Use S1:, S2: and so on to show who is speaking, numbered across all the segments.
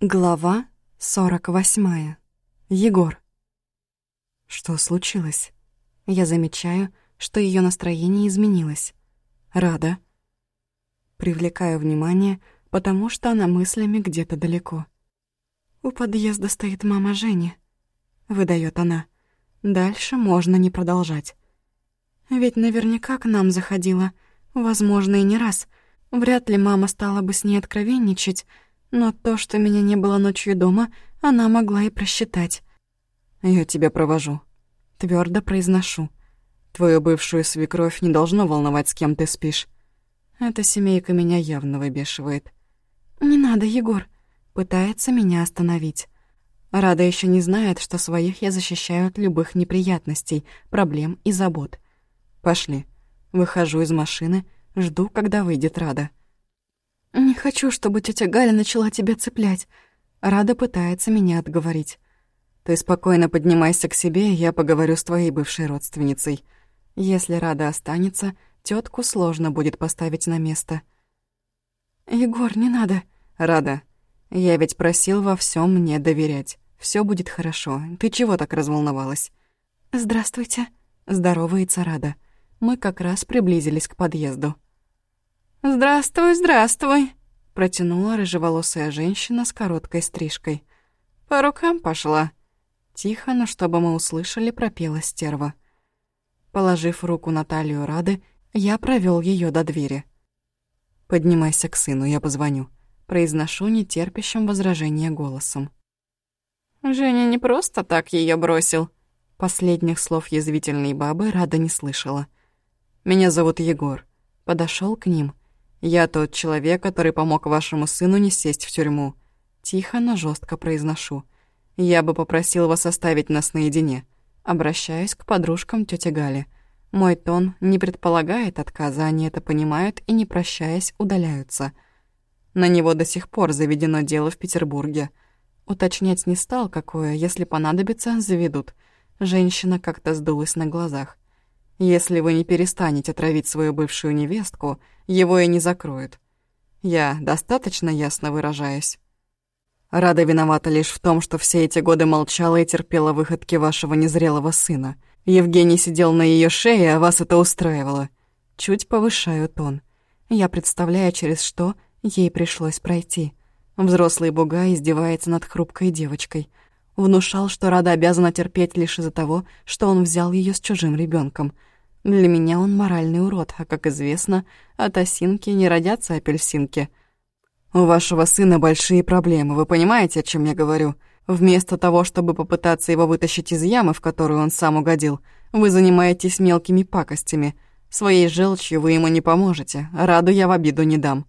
S1: Глава 48. Егор. Что случилось? Я замечаю, что ее настроение изменилось. Рада. Привлекаю внимание, потому что она мыслями где-то далеко. «У подъезда стоит мама Жени», — выдает она. Дальше можно не продолжать. Ведь наверняка к нам заходила, возможно, и не раз. Вряд ли мама стала бы с ней откровенничать, но то, что меня не было ночью дома, она могла и просчитать. «Я тебя провожу», — твердо произношу. «Твою бывшую свекровь не должно волновать, с кем ты спишь. Эта семейка меня явно выбешивает». «Не надо, Егор», — пытается меня остановить. Рада еще не знает, что своих я защищаю от любых неприятностей, проблем и забот. «Пошли». Выхожу из машины, жду, когда выйдет Рада. «Не хочу, чтобы тетя Галя начала тебя цеплять». Рада пытается меня отговорить. «Ты спокойно поднимайся к себе, я поговорю с твоей бывшей родственницей. Если Рада останется, тетку сложно будет поставить на место». «Егор, не надо». «Рада, я ведь просил во всем мне доверять. Все будет хорошо. Ты чего так разволновалась?» «Здравствуйте», — здоровается Рада. Мы как раз приблизились к подъезду.
S2: «Здравствуй, здравствуй», —
S1: протянула рыжеволосая женщина с короткой стрижкой.
S2: «По рукам пошла».
S1: Тихо, но чтобы мы услышали, пропела стерва. Положив руку на талию Рады, я провел ее до двери. «Поднимайся к сыну, я позвоню», — произношу нетерпящим возражения голосом.
S2: «Женя не просто так ее бросил».
S1: Последних слов язвительной бабы Рада не слышала. «Меня зовут Егор». Подошел к ним. «Я тот человек, который помог вашему сыну не сесть в тюрьму». Тихо, но жестко произношу. «Я бы попросил вас оставить нас наедине». Обращаюсь к подружкам тети Гали. Мой тон не предполагает отказа, они это понимают и, не прощаясь, удаляются. На него до сих пор заведено дело в Петербурге. Уточнять не стал, какое, если понадобится, заведут. Женщина как-то сдулась на глазах. Если вы не перестанете травить свою бывшую невестку, его и не закроют. Я достаточно ясно выражаюсь. Рада виновата лишь в том, что все эти годы молчала и терпела выходки вашего незрелого сына. Евгений сидел на ее шее, а вас это устраивало. Чуть повышаю тон. Я представляю, через что ей пришлось пройти. Взрослый буга издевается над хрупкой девочкой. Внушал, что Рада обязана терпеть лишь из-за того, что он взял ее с чужим ребенком. Для меня он моральный урод, а, как известно, от осинки не родятся апельсинки. У вашего сына большие проблемы, вы понимаете, о чем я говорю? Вместо того, чтобы попытаться его вытащить из ямы, в которую он сам угодил, вы занимаетесь мелкими пакостями. Своей желчью вы ему не поможете, раду я в обиду не дам.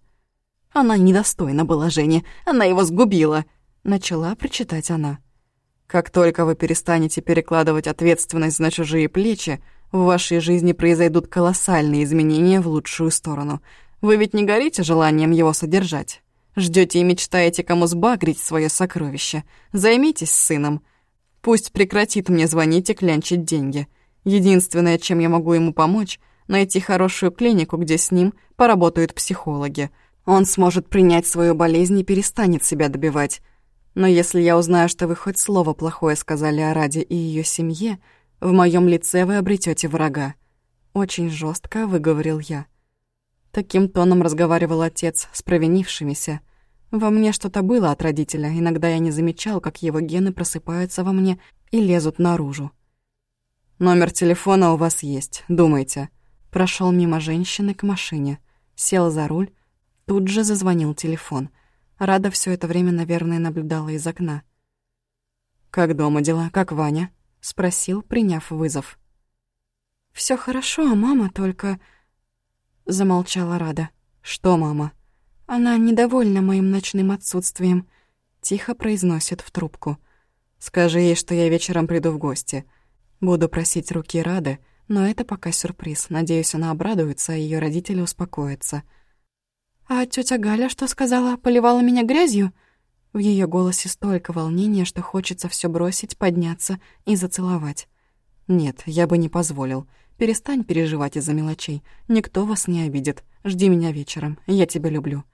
S1: Она недостойна была Жени, она его сгубила, начала прочитать она. Как только вы перестанете перекладывать ответственность на чужие плечи, в вашей жизни произойдут колоссальные изменения в лучшую сторону. Вы ведь не горите желанием его содержать. Ждете и мечтаете кому сбагрить свое сокровище. Займитесь сыном. Пусть прекратит мне звонить и клянчить деньги. Единственное, чем я могу ему помочь, найти хорошую клинику, где с ним поработают психологи. Он сможет принять свою болезнь и перестанет себя добивать. Но если я узнаю, что вы хоть слово плохое сказали о Раде и ее семье, в моем лице вы обретете врага. Очень жестко выговорил я. Таким тоном разговаривал отец с провинившимися. Во мне что-то было от родителя, иногда я не замечал, как его гены просыпаются во мне и лезут наружу. «Номер телефона у вас есть, думайте». Прошел мимо женщины к машине, сел за руль, тут же зазвонил телефон. Рада все это время, наверное, наблюдала из окна. «Как дома дела? Как Ваня?» — спросил, приняв вызов. Все хорошо, а мама только...» Замолчала Рада. «Что, мама?» «Она недовольна моим ночным отсутствием», — тихо произносит в трубку. «Скажи ей, что я вечером приду в гости. Буду просить руки Рады, но это пока сюрприз. Надеюсь, она обрадуется, а ее родители успокоятся». «А тетя Галя что сказала? Поливала меня грязью?» В ее голосе столько волнения, что хочется все бросить, подняться и зацеловать. «Нет, я бы не позволил. Перестань переживать из-за мелочей. Никто вас не обидит. Жди меня вечером. Я тебя люблю».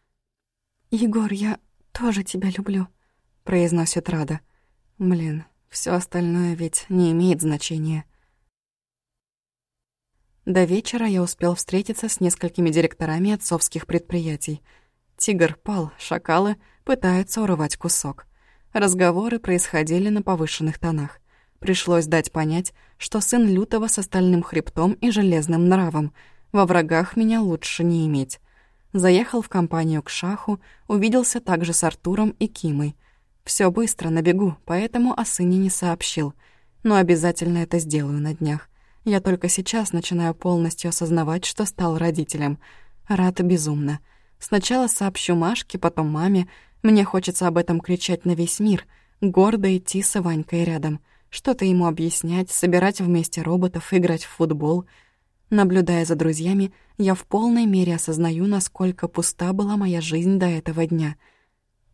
S1: «Егор, я тоже тебя люблю», — произносит Рада. Блин, все остальное ведь не имеет значения. До вечера я успел встретиться с несколькими директорами отцовских предприятий. Тигр пал, шакалы пытаются урвать кусок. Разговоры происходили на повышенных тонах. Пришлось дать понять, что сын Лютого с остальным хребтом и железным нравом. Во врагах меня лучше не иметь. Заехал в компанию к Шаху, увиделся также с Артуром и Кимой. Все быстро, на бегу, поэтому о сыне не сообщил. Но обязательно это сделаю на днях. Я только сейчас начинаю полностью осознавать, что стал родителем. Рад безумно. Сначала сообщу Машке, потом маме. Мне хочется об этом кричать на весь мир. Гордо идти с Ванькой рядом — что-то ему объяснять, собирать вместе роботов, играть в футбол. Наблюдая за друзьями, я в полной мере осознаю, насколько пуста была моя жизнь до этого дня.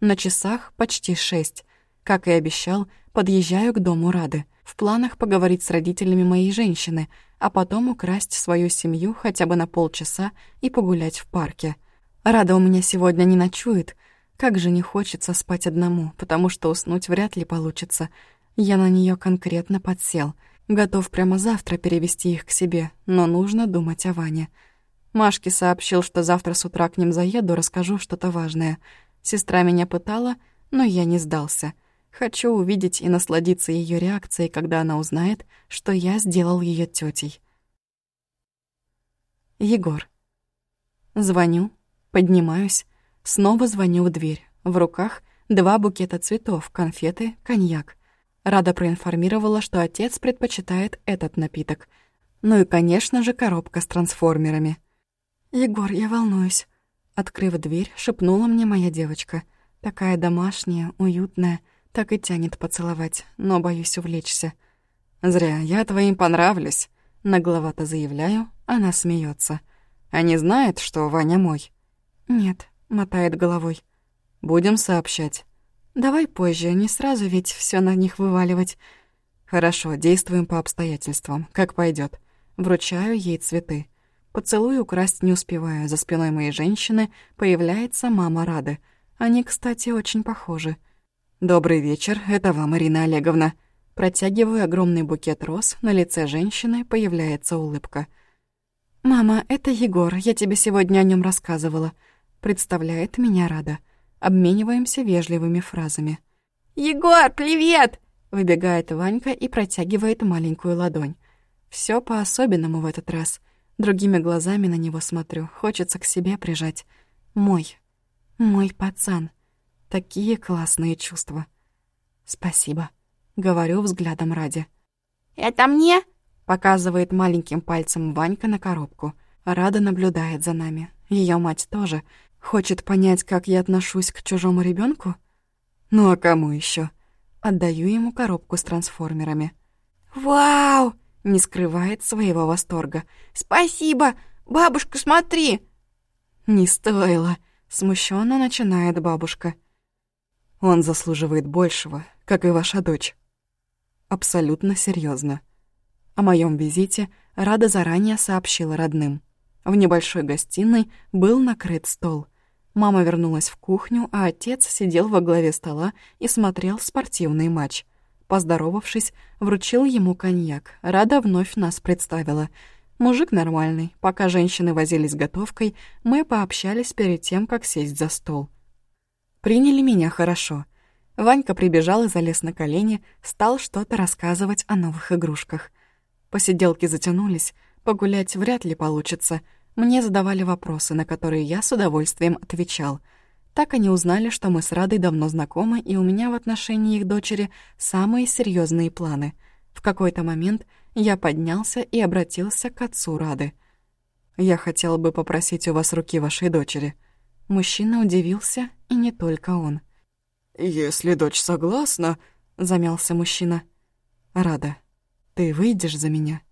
S1: На часах почти шесть. Как и обещал, подъезжаю к дому Рады. В планах поговорить с родителями моей женщины, а потом украсть свою семью хотя бы на полчаса и погулять в парке. Рада у меня сегодня не ночует. Как же не хочется спать одному, потому что уснуть вряд ли получится — я на нее конкретно подсел. Готов прямо завтра перевести их к себе, но нужно думать о Ване. Машке сообщил, что завтра с утра к ним заеду, расскажу что-то важное. Сестра меня пытала, но я не сдался. Хочу увидеть и насладиться ее реакцией, когда она узнает, что я сделал ее тетей. Егор. Звоню, поднимаюсь, снова звоню в дверь. В руках два букета цветов, конфеты, коньяк. Рада проинформировала, что отец предпочитает этот напиток. Ну и, конечно же, коробка с трансформерами. «Егор, я волнуюсь», — открыв дверь, шепнула мне моя девочка. Такая домашняя, уютная, так и тянет поцеловать, но боюсь увлечься. «Зря, я твоим понравлюсь», — нагловато заявляю, она смеется. «Они знают, что Ваня мой?» «Нет», — мотает головой. «Будем сообщать». Давай позже, не сразу ведь все на них вываливать. Хорошо, действуем по обстоятельствам, как пойдет. Вручаю ей цветы. Поцелуй украсть не успеваю. За спиной моей женщины появляется мама Рады. Они, кстати, очень похожи. «Добрый вечер, это вам, Марина Олеговна». Протягиваю огромный букет роз, на лице женщины появляется улыбка. «Мама, это Егор, я тебе сегодня о нем рассказывала», — представляет меня Рада. Обмениваемся вежливыми фразами.
S2: «Егор, привет!»
S1: Выбегает Ванька и протягивает маленькую ладонь. Все по-особенному в этот раз. Другими глазами на него смотрю. Хочется к себе прижать. Мой. Мой пацан. Такие классные чувства. Спасибо. Говорю взглядом ради.
S2: «Это мне?»
S1: Показывает маленьким пальцем Ванька на коробку. Рада наблюдает за нами. Ее мать тоже. Хочет понять, как я отношусь к чужому ребенку? Ну а кому еще? Отдаю ему коробку с трансформерами.
S2: «Вау!»
S1: — не скрывает своего восторга.
S2: «Спасибо! Бабушка, смотри!»
S1: «Не стоило!» — смущенно начинает бабушка. «Он заслуживает большего, как и ваша дочь». Абсолютно серьезно. О моем визите Рада заранее сообщила родным. В небольшой гостиной был накрыт стол. Мама вернулась в кухню, а отец сидел во главе стола и смотрел спортивный матч. Поздоровавшись, вручил ему коньяк. Рада вновь нас представила. Мужик нормальный. Пока женщины возились готовкой, мы пообщались перед тем, как сесть за стол. Приняли меня хорошо. Ванька прибежал и залез на колени, стал что-то рассказывать о новых игрушках. Посиделки затянулись, погулять вряд ли получится — мне задавали вопросы, на которые я с удовольствием отвечал. Так они узнали, что мы с Радой давно знакомы, и у меня в отношении их дочери самые серьезные планы. В какой-то момент я поднялся и обратился к отцу Рады. «Я хотел бы попросить у вас руки вашей дочери». Мужчина удивился, и не только он. «Если дочь согласна», — замялся мужчина. «Рада, ты выйдешь за меня?»